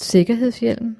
sikkerhedshjelm?